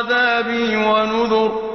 عذابي ونذر